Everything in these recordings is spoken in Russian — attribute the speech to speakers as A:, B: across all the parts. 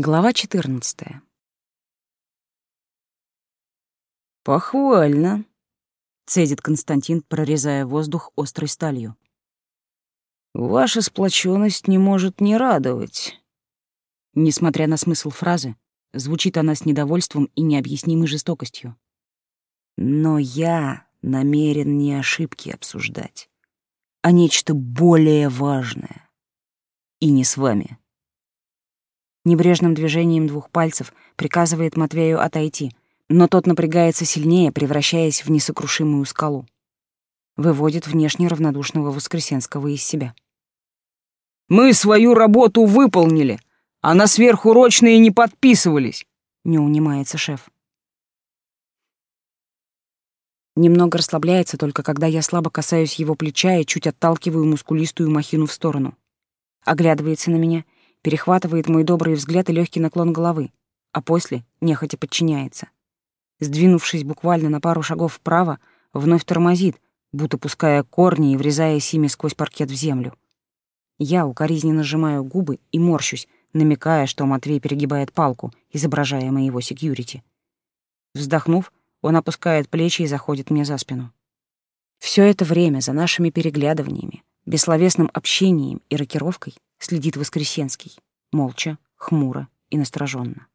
A: Глава 14. Похвально, цедит Константин, прорезая воздух острой сталью. Ваша сплоченность не может не радовать. Несмотря на смысл фразы, звучит она с недовольством и необъяснимой жестокостью. Но я намерен не ошибки обсуждать, а нечто более важное. И не с вами. Небрежным движением двух пальцев приказывает Матвею отойти, но тот напрягается сильнее, превращаясь в несокрушимую скалу. Выводит внешне равнодушного Воскресенского из себя. «Мы свою работу выполнили, а на сверхурочные не подписывались», — не унимается шеф. Немного расслабляется только когда я слабо касаюсь его плеча и чуть отталкиваю мускулистую махину в сторону. Оглядывается на меня, перехватывает мой добрый взгляд и легкий наклон головы, а после нехотя подчиняется. Сдвинувшись буквально на пару шагов вправо, вновь тормозит, будто пуская корни и врезаясь ими сквозь паркет в землю. Я укоризненно сжимаю губы и морщусь, намекая, что Матвей перегибает палку, изображая моего секьюрити. Вздохнув, он опускает плечи и заходит мне за спину. Все это время за нашими переглядываниями, бессловесным общением и рокировкой следит Воскресенский, молча, хмуро и настороженно.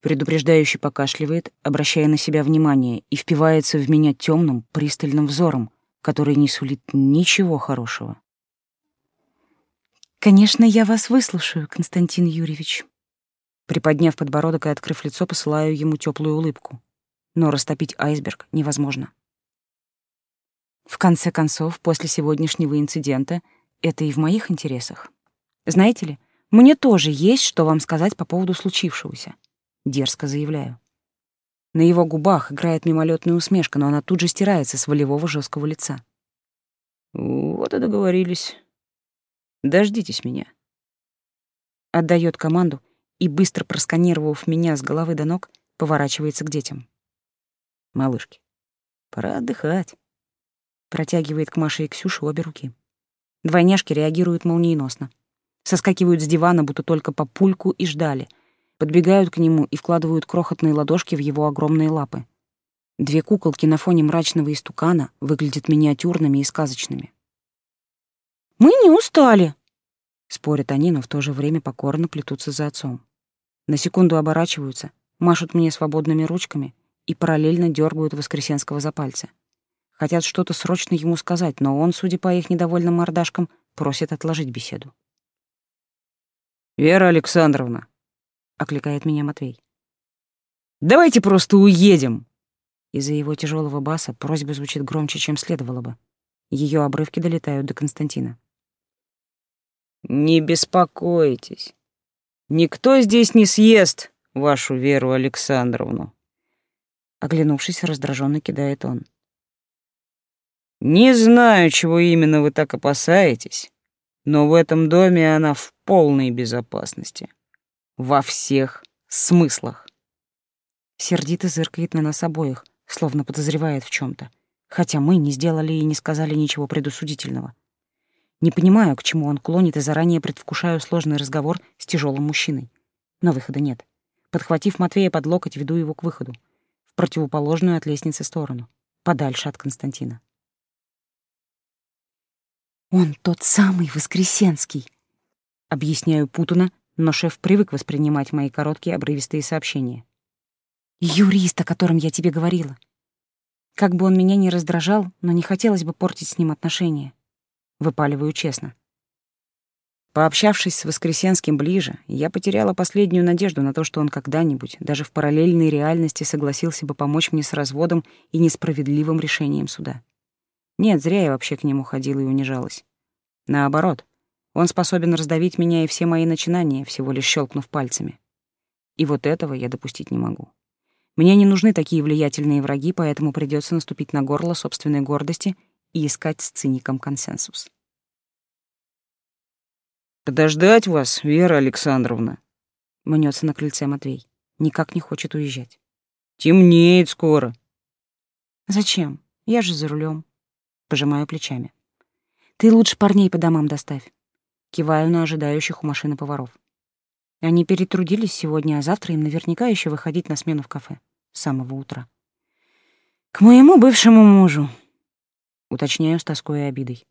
A: Предупреждающе покашливает, обращая на себя внимание, и впивается в меня темным, пристальным взором, который не сулит ничего хорошего. «Конечно, я вас выслушаю, Константин Юрьевич». Приподняв подбородок и открыв лицо, посылаю ему теплую улыбку но растопить айсберг невозможно. В конце концов, после сегодняшнего инцидента это и в моих интересах. Знаете ли, мне тоже есть что вам сказать по поводу случившегося. Дерзко заявляю. На его губах играет мимолетная усмешка, но она тут же стирается с волевого жесткого лица. Вот и договорились. Дождитесь меня. Отдает команду и, быстро просканировав меня с головы до ног, поворачивается к детям малышки. Пора отдыхать. Протягивает к Маше и Ксюше обе руки. Двойняшки реагируют молниеносно. Соскакивают с дивана, будто только по пульку и ждали. Подбегают к нему и вкладывают крохотные ладошки в его огромные лапы. Две куколки на фоне мрачного истукана выглядят миниатюрными и сказочными. «Мы не устали!» — спорят они, но в то же время покорно плетутся за отцом. На секунду оборачиваются, машут мне свободными ручками и параллельно дергают Воскресенского за пальцы. Хотят что-то срочно ему сказать, но он, судя по их недовольным мордашкам, просит отложить беседу. «Вера Александровна», — окликает меня Матвей. «Давайте просто уедем!» Из-за его тяжелого баса просьба звучит громче, чем следовало бы. Ее обрывки долетают до Константина. «Не беспокойтесь. Никто здесь не съест вашу Веру Александровну», Оглянувшись, раздраженно кидает он. «Не знаю, чего именно вы так опасаетесь, но в этом доме она в полной безопасности. Во всех смыслах». Сердито зыркает на нас обоих, словно подозревает в чем то хотя мы не сделали и не сказали ничего предусудительного. Не понимаю, к чему он клонит, и заранее предвкушаю сложный разговор с тяжелым мужчиной. Но выхода нет. Подхватив Матвея под локоть, веду его к выходу противоположную от лестницы сторону, подальше от Константина. «Он тот самый Воскресенский!» Объясняю путано, но шеф привык воспринимать мои короткие обрывистые сообщения. «Юрист, о котором я тебе говорила. Как бы он меня ни раздражал, но не хотелось бы портить с ним отношения. Выпаливаю честно. Пообщавшись с Воскресенским ближе, я потеряла последнюю надежду на то, что он когда-нибудь, даже в параллельной реальности, согласился бы помочь мне с разводом и несправедливым решением суда. Нет, зря я вообще к нему ходила и унижалась. Наоборот, он способен раздавить меня и все мои начинания, всего лишь щелкнув пальцами. И вот этого я допустить не могу. Мне не нужны такие влиятельные враги, поэтому придется наступить на горло собственной гордости и искать с циником консенсус. «Подождать вас, Вера Александровна?» Мнется на крыльце Матвей. Никак не хочет уезжать. «Темнеет скоро». «Зачем? Я же за рулем. Пожимаю плечами. «Ты лучше парней по домам доставь». Киваю на ожидающих у машины поваров. Они перетрудились сегодня, а завтра им наверняка еще выходить на смену в кафе с самого утра. К моему бывшему мужу. Уточняю с тоской и обидой.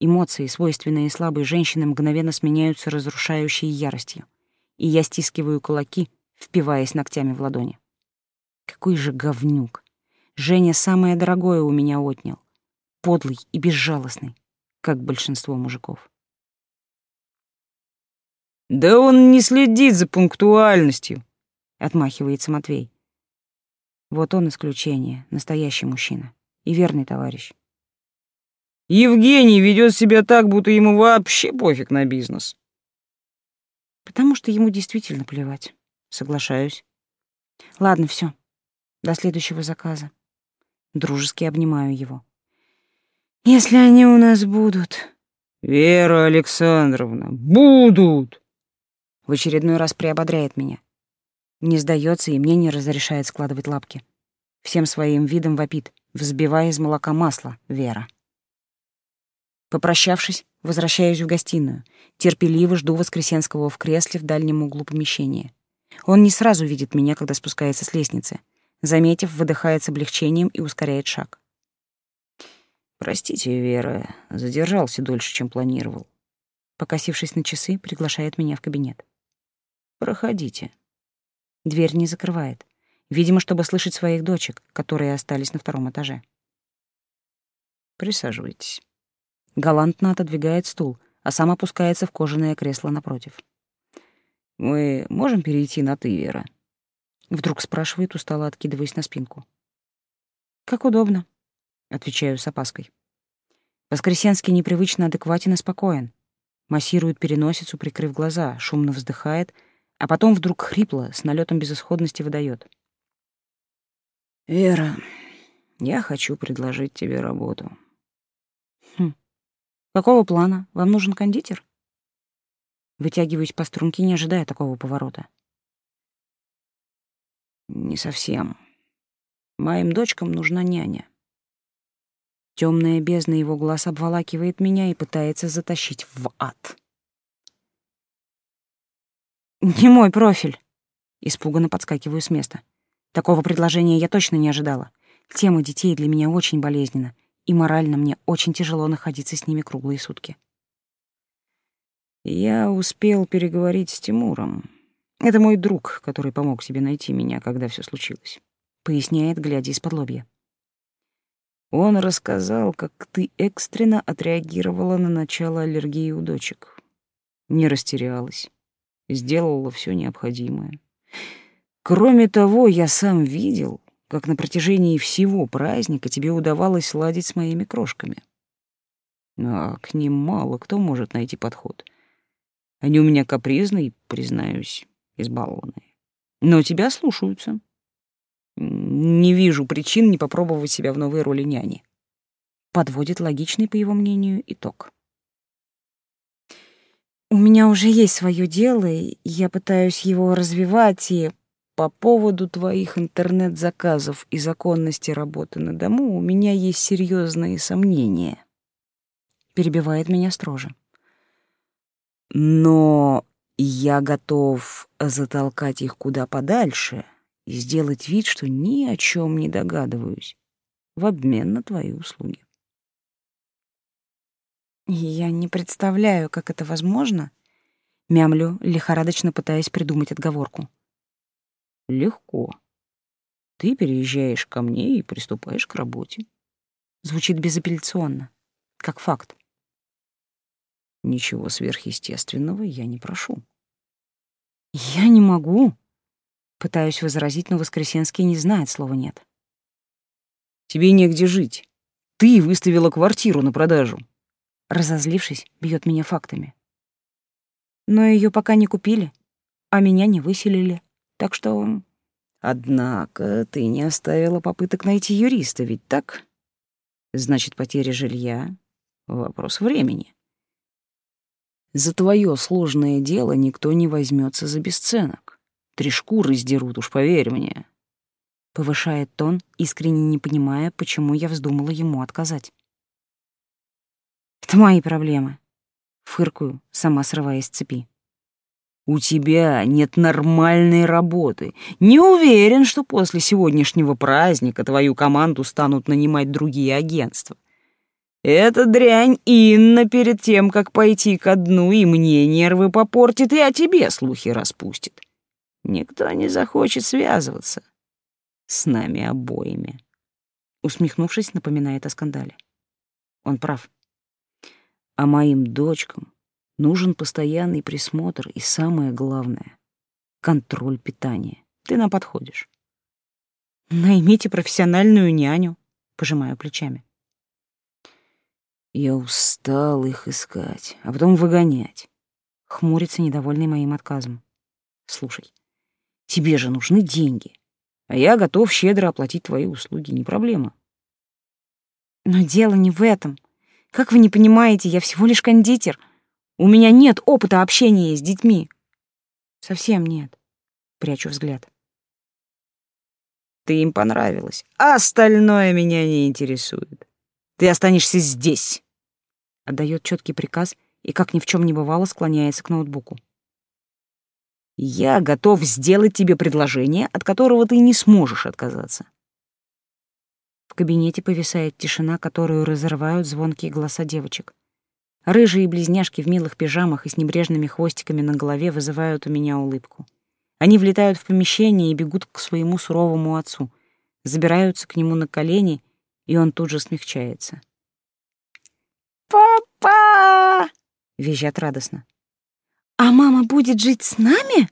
A: Эмоции, свойственные слабой женщине, мгновенно сменяются разрушающей яростью, и я стискиваю кулаки, впиваясь ногтями в ладони. Какой же говнюк! Женя самое дорогое у меня отнял. Подлый и безжалостный, как большинство мужиков.
B: «Да он не следит за пунктуальностью», — отмахивается Матвей.
A: Вот он исключение, настоящий мужчина и верный товарищ.
B: Евгений ведет себя так, будто ему вообще пофиг на бизнес.
A: Потому что ему действительно плевать. Соглашаюсь. Ладно, все. До следующего заказа. Дружески обнимаю его. Если они у нас будут...
B: Вера Александровна, будут!
A: В очередной раз приободряет меня. Не сдается и мне не разрешает складывать лапки. Всем своим видом вопит, взбивая из молока масло, Вера. Попрощавшись, возвращаюсь в гостиную. Терпеливо жду Воскресенского в кресле в дальнем углу помещения. Он не сразу видит меня, когда спускается с лестницы. Заметив, выдыхает с облегчением и ускоряет шаг.
B: «Простите, Вера, задержался дольше, чем планировал».
A: Покосившись на часы, приглашает меня в кабинет.
B: «Проходите».
A: Дверь не закрывает. Видимо, чтобы слышать своих дочек, которые остались на втором этаже.
B: «Присаживайтесь».
A: Галантно отодвигает стул, а сам опускается в кожаное кресло напротив.
B: «Мы можем перейти на «ты», Вера?»
A: Вдруг спрашивает, устало откидываясь на спинку. «Как удобно», — отвечаю с опаской. Воскресенский непривычно адекватен и спокоен. Массирует переносицу, прикрыв глаза, шумно вздыхает — а потом вдруг хрипло, с налетом безысходности выдает.
B: «Вера, я хочу предложить тебе работу».
A: «Хм. Какого плана? Вам нужен кондитер?» Вытягиваюсь по струнке, не ожидая такого поворота.
B: «Не совсем. Моим дочкам нужна няня».
A: Темная бездна его глаз обволакивает меня и пытается затащить в ад. «Не мой профиль!» Испуганно подскакиваю с места. Такого предложения я точно не ожидала. Тема детей для меня очень болезненна, и морально мне очень тяжело находиться с ними круглые сутки.
B: Я успел переговорить с Тимуром. Это мой друг, который помог тебе найти меня, когда все случилось.
A: Поясняет, глядя из-под лобья.
B: Он рассказал, как ты экстренно отреагировала на начало аллергии у дочек. Не растерялась, сделала все необходимое. Кроме того, я сам видел, как на протяжении всего праздника тебе удавалось ладить с моими крошками. А к ним мало кто может найти подход. Они у меня капризные, признаюсь, избалованные. Но тебя слушаются. Не вижу причин не попробовать себя в новой роли няни.
A: Подводит логичный, по его мнению, итог. У меня уже есть свое дело, и я пытаюсь его развивать, и по поводу твоих интернет-заказов и законности работы на дому у меня есть серьезные сомнения. Перебивает меня строже. Но я готов затолкать их куда подальше и сделать вид, что ни о чем не догадываюсь в обмен на твои услуги. Я не представляю, как это возможно. Мямлю, лихорадочно пытаясь придумать отговорку.
B: Легко. Ты переезжаешь ко мне и приступаешь к работе.
A: Звучит безапелляционно, как факт.
B: Ничего сверхъестественного я не прошу.
A: Я не могу. Пытаюсь возразить, но Воскресенский не знает слова «нет».
B: Тебе негде жить. Ты выставила квартиру на продажу
A: разозлившись, бьет меня фактами. Но ее пока не купили, а меня не выселили, так что...
B: Однако ты не оставила попыток найти юриста, ведь так? Значит, потеря жилья — вопрос времени. За твое сложное дело никто не возьмется за бесценок. Три шкуры сдерут, уж поверь мне.
A: Повышает тон, искренне не понимая, почему я вздумала ему отказать. Это мои проблемы. Фыркую, сама срываясь с цепи.
B: У тебя нет нормальной работы. Не уверен, что после сегодняшнего праздника твою команду станут нанимать другие агентства. Эта дрянь Инна перед тем, как пойти ко дну, и мне нервы попортит, и о тебе слухи распустит. Никто не захочет связываться с нами обоими.
A: Усмехнувшись, напоминает о скандале. Он прав.
B: А моим дочкам нужен постоянный присмотр и, самое главное, контроль питания. Ты нам подходишь.
A: Наймите профессиональную няню, пожимаю плечами.
B: Я устал их искать, а потом выгонять.
A: Хмурится, недовольный моим отказом.
B: Слушай, тебе же нужны деньги, а я готов щедро оплатить твои услуги, не проблема.
A: Но дело не в этом. Как вы не понимаете, я всего лишь кондитер. У меня нет опыта общения с детьми. Совсем нет. Прячу взгляд.
B: Ты им понравилась. Остальное меня не интересует. Ты останешься здесь.
A: Отдает четкий приказ и, как ни в чем не бывало, склоняется к ноутбуку.
B: Я готов сделать тебе предложение, от которого ты не сможешь отказаться.
A: В кабинете повисает тишина, которую разрывают звонкие голоса девочек. Рыжие близняшки в милых пижамах и с небрежными хвостиками на голове вызывают у меня улыбку. Они влетают в помещение и бегут к своему суровому отцу, забираются к нему на колени, и он тут же смягчается.
C: «Папа!»
A: — визжат радостно.
C: «А мама будет жить с нами?»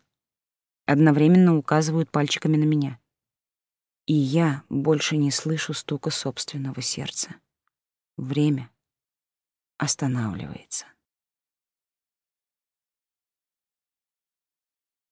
A: Одновременно указывают пальчиками на меня и я больше не слышу стука собственного сердца. Время останавливается.